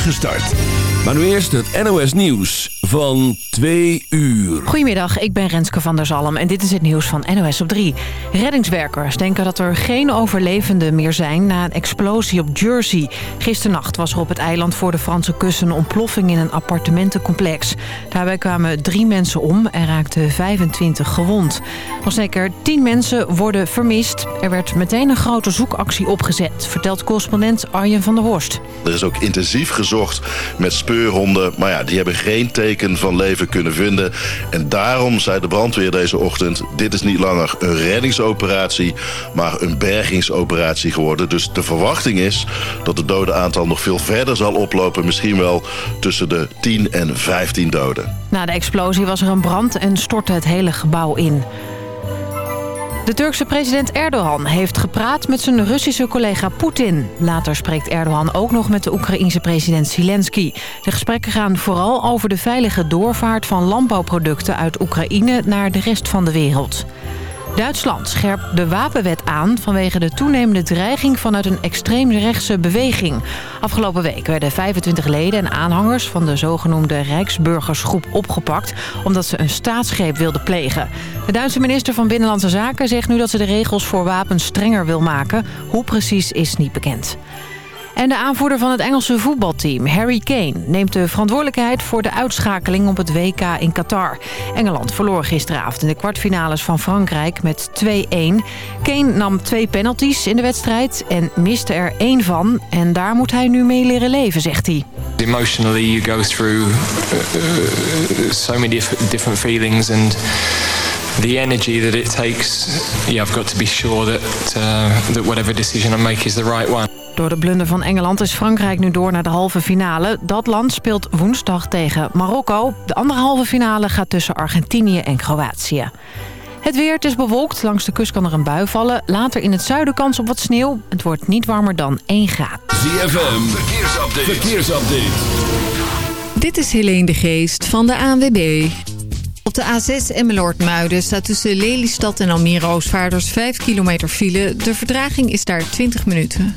start. Maar nu eerst het NOS Nieuws van 2 uur. Goedemiddag, ik ben Renske van der Zalm en dit is het nieuws van NOS op 3. Reddingswerkers denken dat er geen overlevenden meer zijn na een explosie op Jersey. Gisternacht was er op het eiland voor de Franse kust een ontploffing in een appartementencomplex. Daarbij kwamen drie mensen om en raakten 25 gewond. Nog zeker 10 mensen worden vermist. Er werd meteen een grote zoekactie opgezet, vertelt correspondent Arjen van der Horst. Er is ook intensief met speurhonden, maar ja, die hebben geen teken van leven kunnen vinden. En daarom zei de brandweer deze ochtend... dit is niet langer een reddingsoperatie, maar een bergingsoperatie geworden. Dus de verwachting is dat het dodenaantal nog veel verder zal oplopen. Misschien wel tussen de 10 en 15 doden. Na de explosie was er een brand en stortte het hele gebouw in. De Turkse president Erdogan heeft gepraat met zijn Russische collega Poetin. Later spreekt Erdogan ook nog met de Oekraïense president Zelensky. De gesprekken gaan vooral over de veilige doorvaart van landbouwproducten uit Oekraïne naar de rest van de wereld. Duitsland scherpt de wapenwet aan vanwege de toenemende dreiging vanuit een extreemrechtse beweging. Afgelopen week werden 25 leden en aanhangers van de zogenoemde Rijksburgersgroep opgepakt omdat ze een staatsgreep wilden plegen. De Duitse minister van Binnenlandse Zaken zegt nu dat ze de regels voor wapens strenger wil maken. Hoe precies is niet bekend. En de aanvoerder van het Engelse voetbalteam, Harry Kane... neemt de verantwoordelijkheid voor de uitschakeling op het WK in Qatar. Engeland verloor gisteravond in de kwartfinales van Frankrijk met 2-1. Kane nam twee penalties in de wedstrijd en miste er één van. En daar moet hij nu mee leren leven, zegt hij. Emotionally you go through uh, uh, so many different feelings and the energy that it takes, yeah, I've got to be sure that, uh, that whatever decision I make is the right one. Door de blunder van Engeland is Frankrijk nu door naar de halve finale. Dat land speelt woensdag tegen Marokko. De andere halve finale gaat tussen Argentinië en Kroatië. Het weer, het is bewolkt. Langs de kust kan er een bui vallen. Later in het zuiden kans op wat sneeuw. Het wordt niet warmer dan 1 graad. ZFM, verkeersupdate. verkeersupdate. Dit is Helene de Geest van de ANWB. Op de A6 Emmeloord-Muiden staat tussen Lelystad en Almere Oostvaarders 5 kilometer file. De verdraging is daar 20 minuten.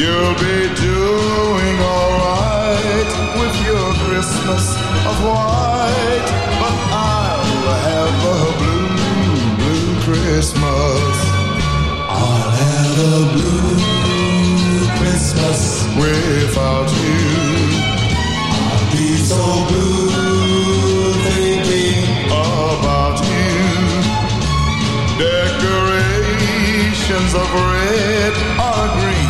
you'll be doing alright with your Christmas of white. But I'll have a blue, blue Christmas. I'll have a blue Christmas without you I'll be so blue thinking about you. Decorations of red or green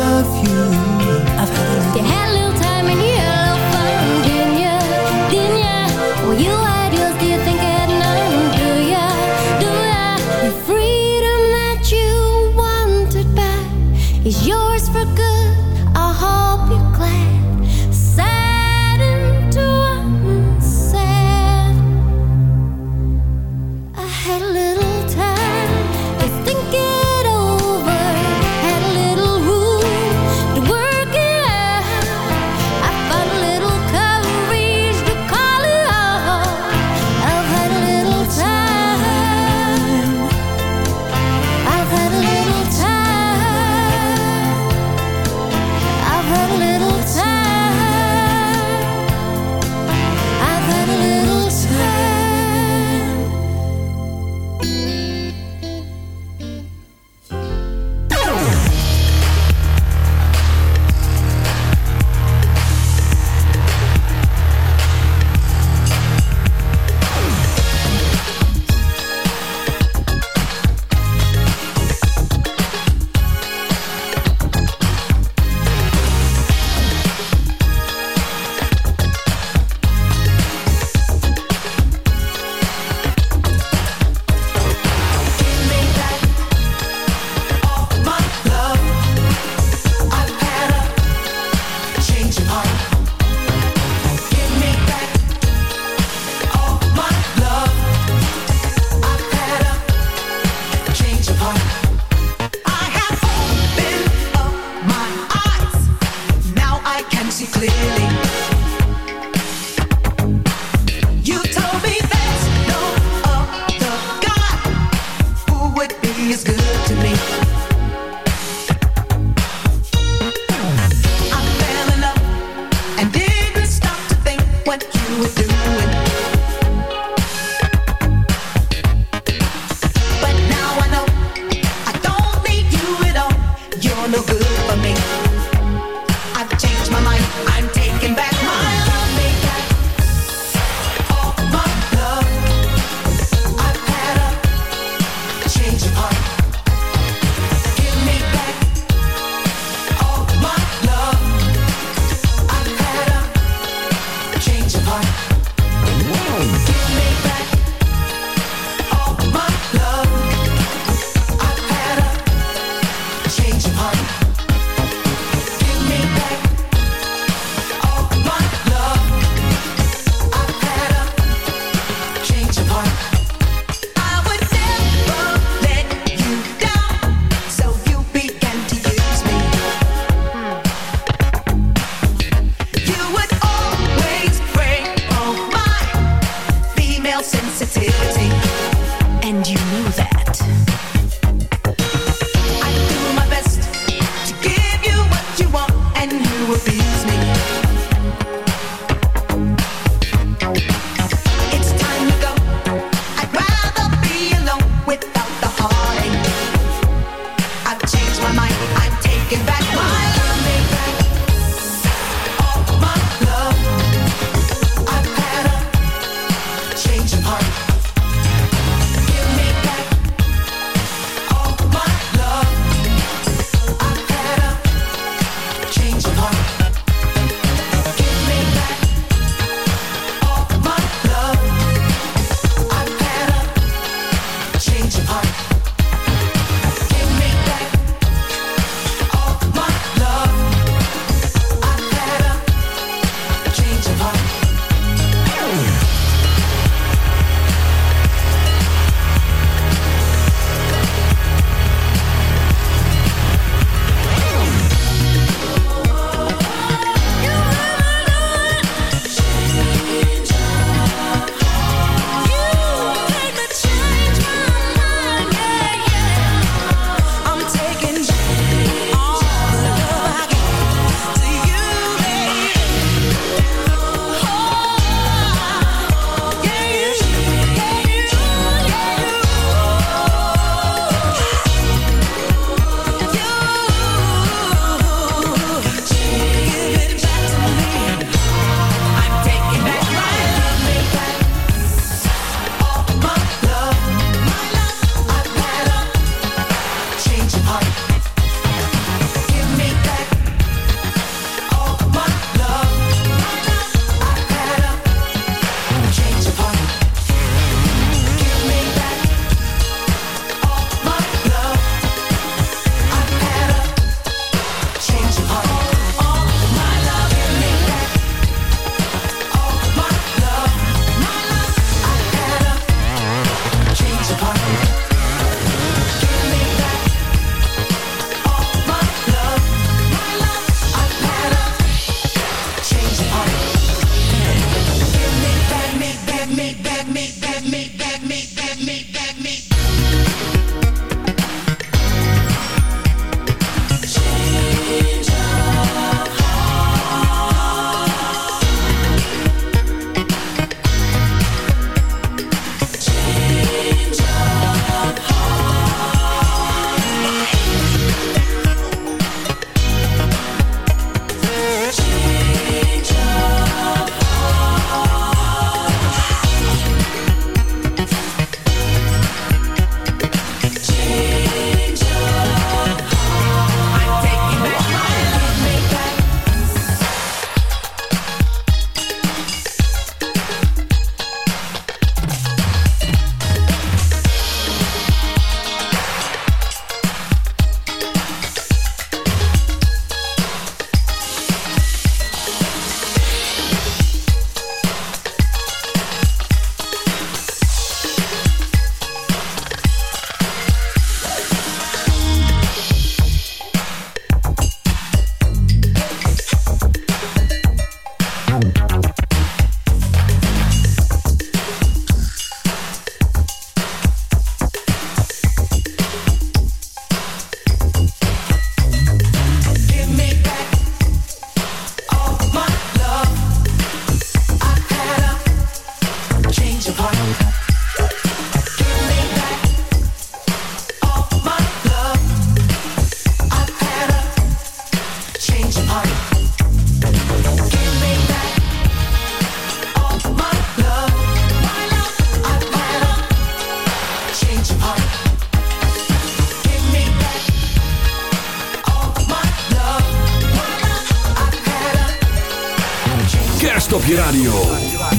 Kerst op je radio.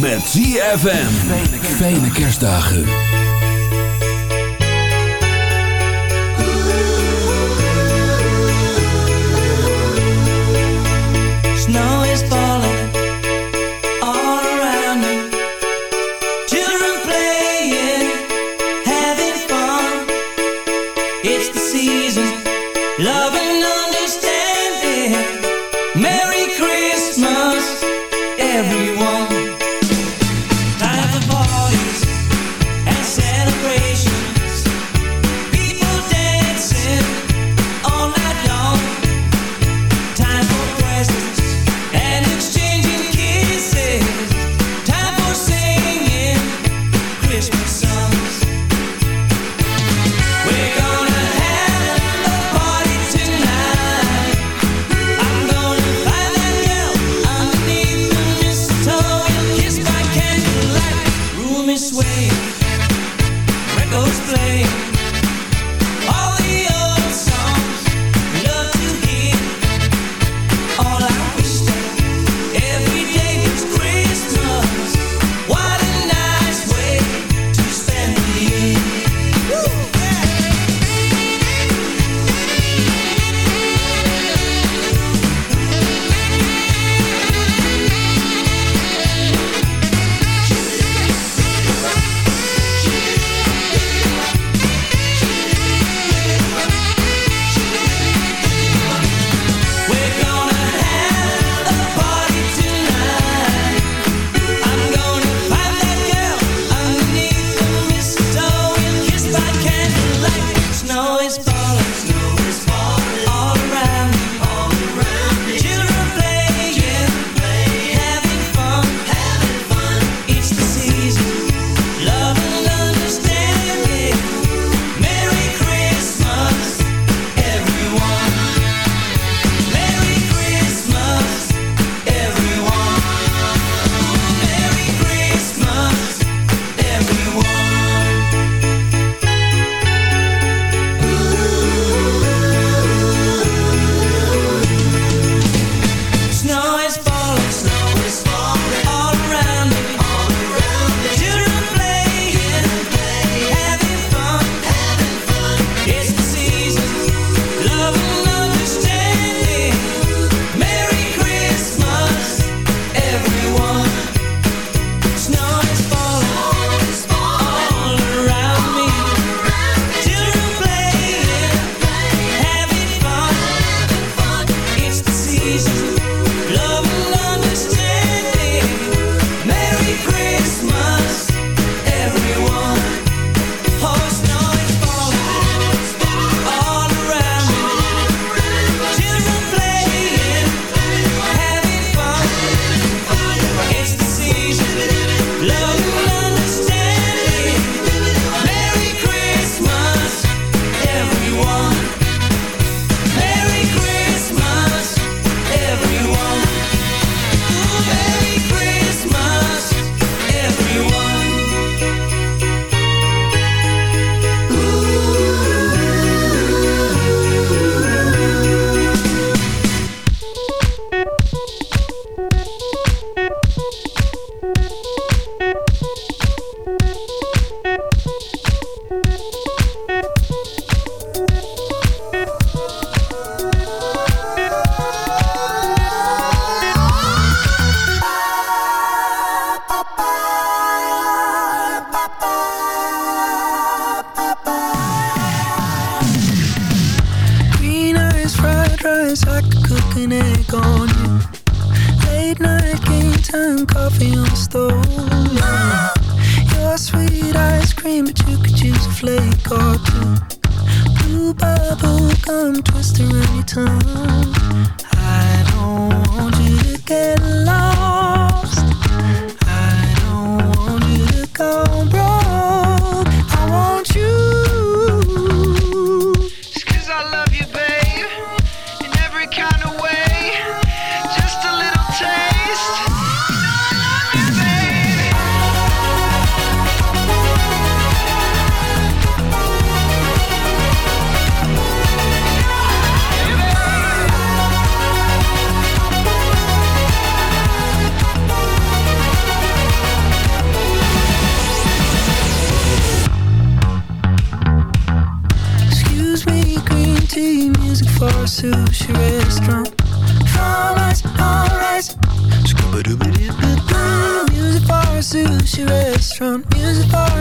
Met ZFM. Fijne kerstdagen.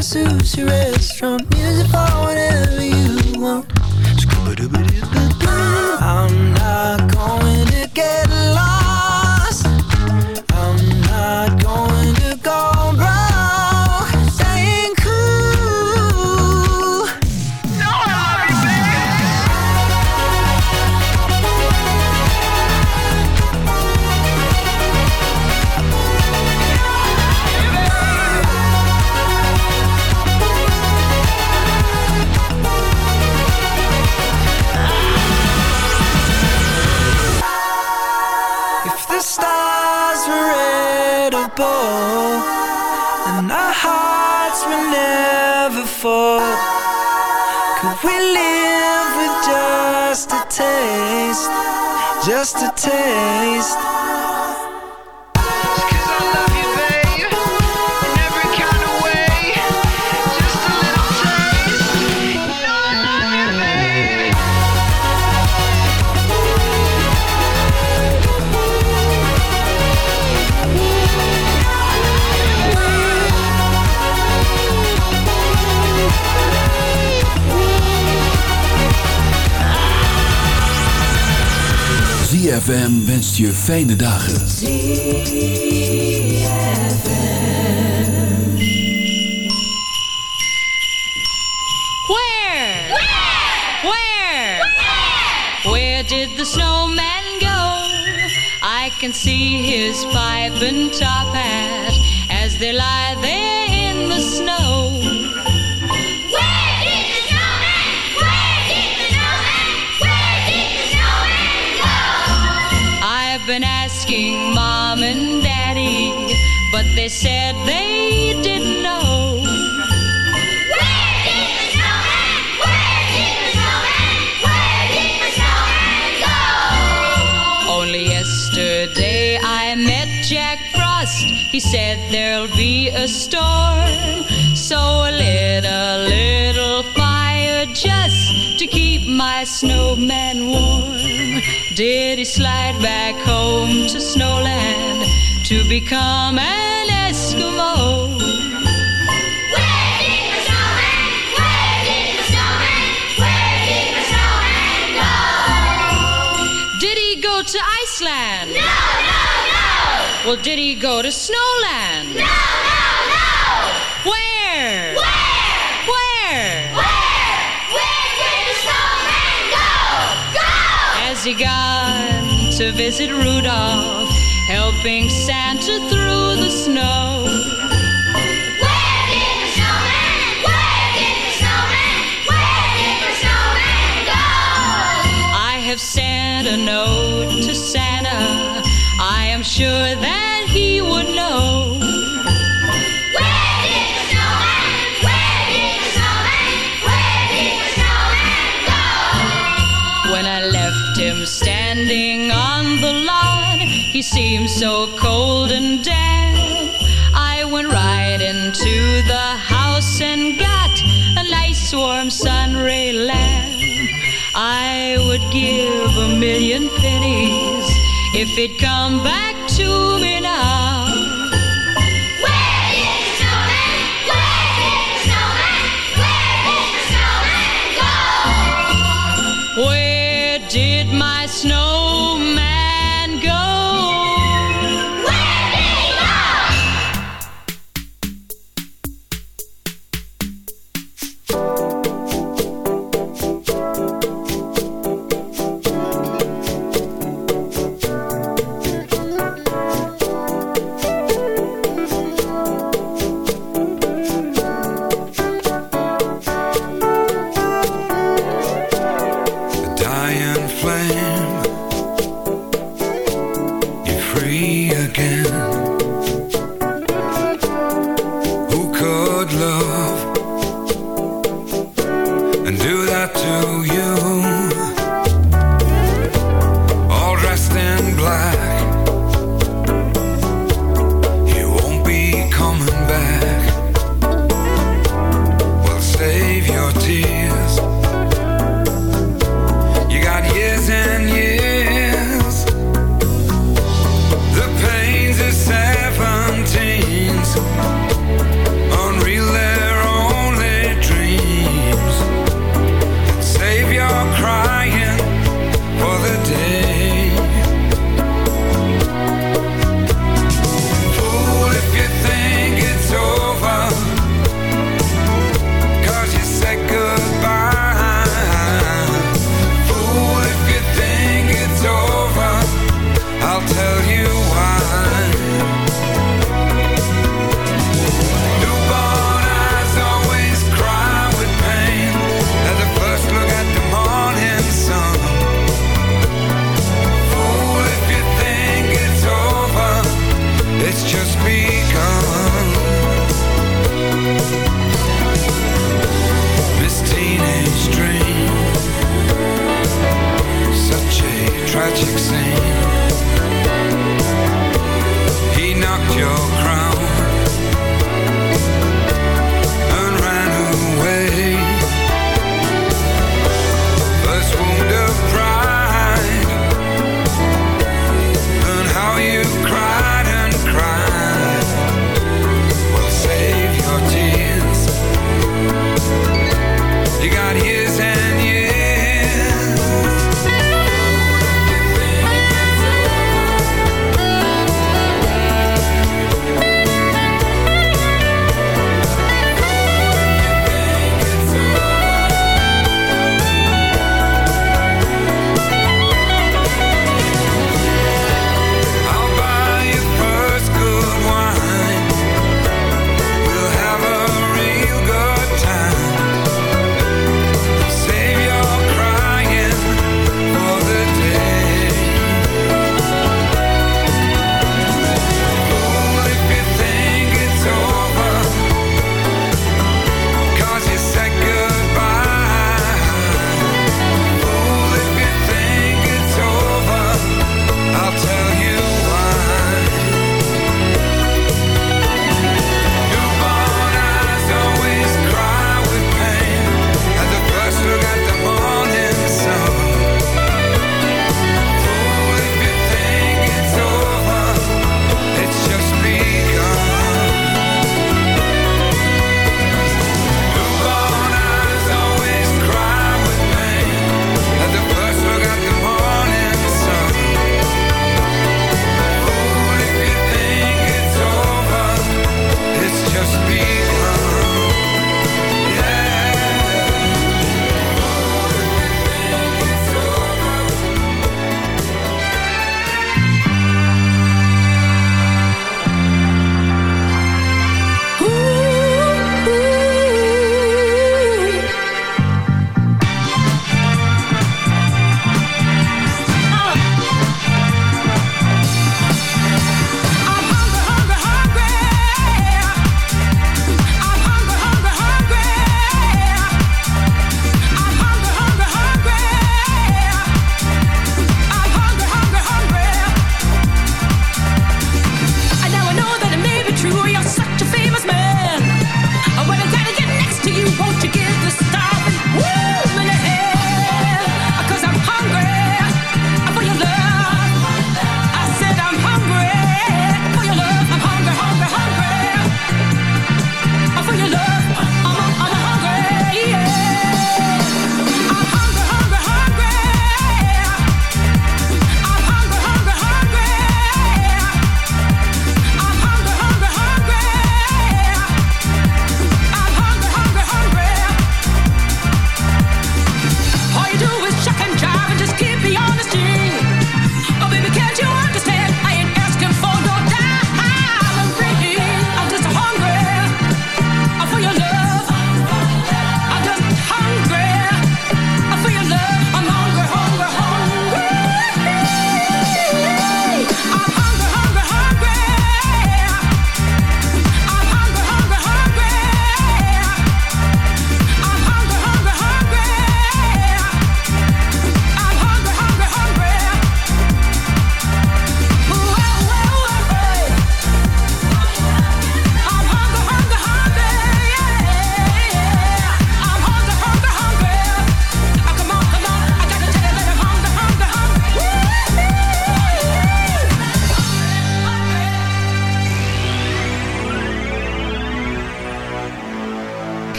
Sushi restaurant. Fijne dagen. Been asking mom and daddy, but they said they didn't know. Where did the snowman? Where did the snowman? Where did the snowman go? Only yesterday I met Jack Frost. He said there'll be a storm. So I lit a little fire just to keep my snowman warm. Did he slide back home to Snowland to become an Eskimo? Where did the snowman? Where did the snowman? Where did the snowman go? Did he go to Iceland? No, no, no! Well, did he go to Snowland? No, no, no! He gone to visit Rudolph, helping Santa through the snow? Where did the snowman? Where did the snowman? Where did the snowman go? I have sent a note to Santa. I am sure that he would know. Seemed so cold and damp. I went right into the house and got a nice warm sun ray lamp. I would give a million pennies if it'd come back to me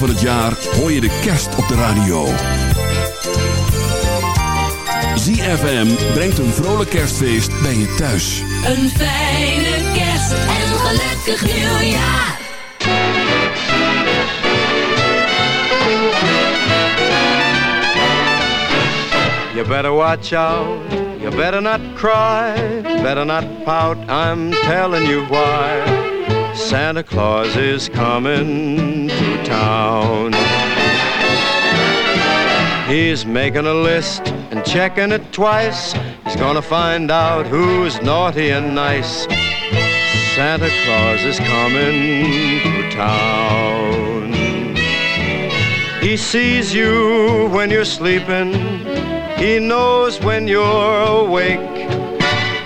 Weken van het jaar hoor je de kerst op de radio. ZFM brengt een vrolijk kerstfeest bij je thuis. Een fijne kerst en een gelukkig nieuwjaar. You better watch out, you better not cry, better not pout, I'm telling you why. Santa Claus is coming to town. He's making a list and checking it twice. He's gonna find out who's naughty and nice. Santa Claus is coming to town. He sees you when you're sleeping. He knows when you're awake.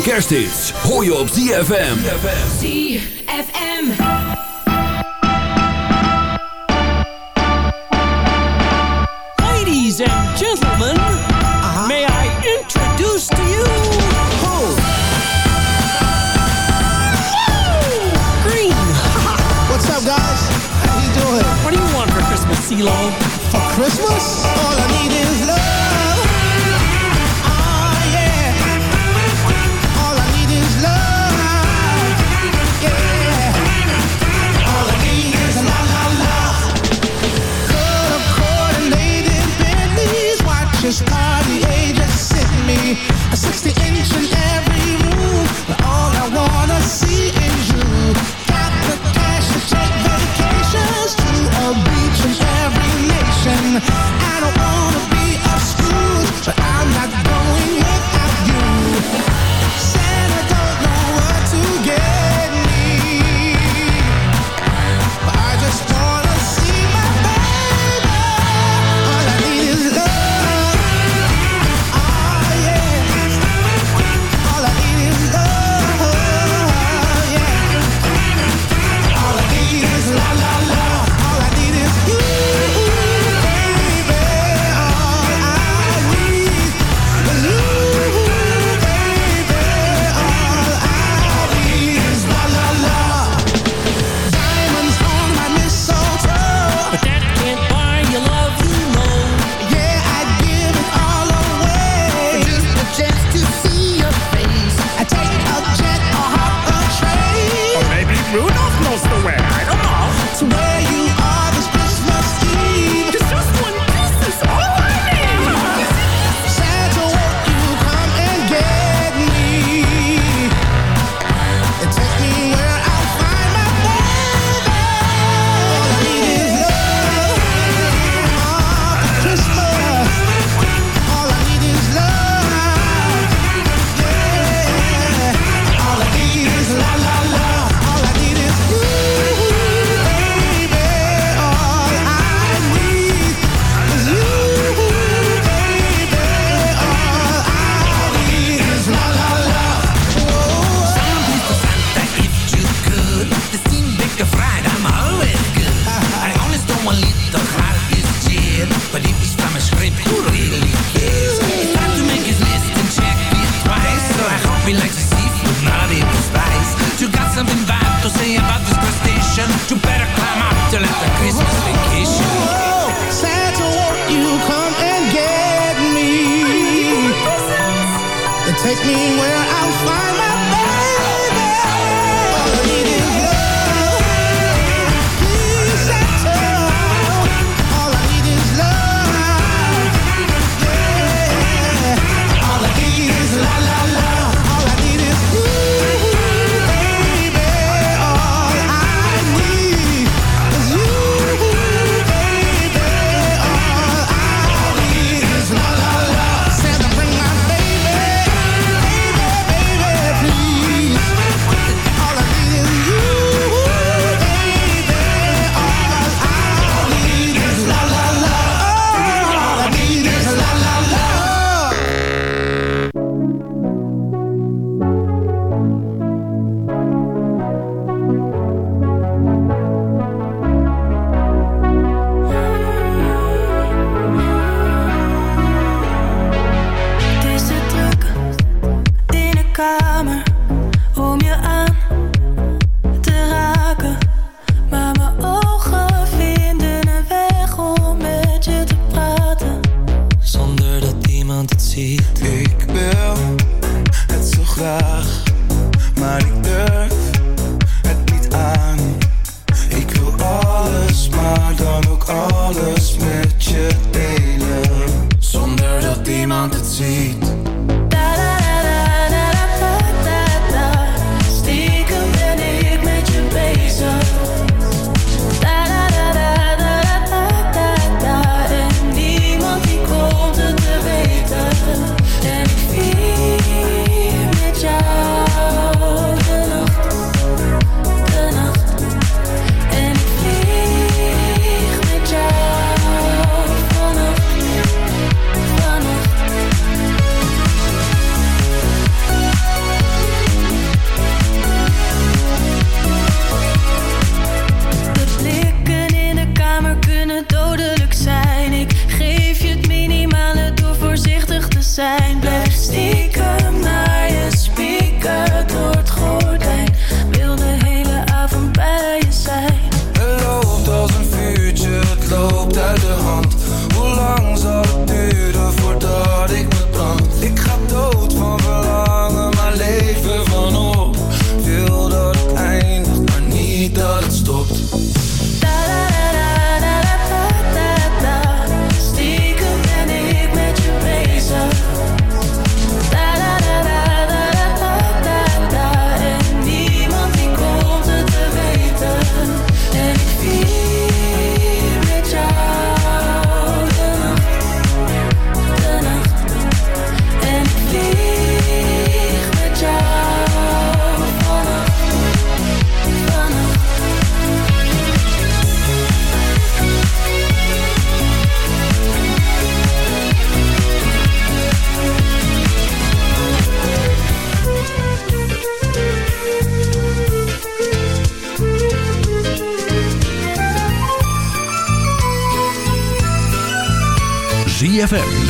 Kersthits hoor je op. ZFM.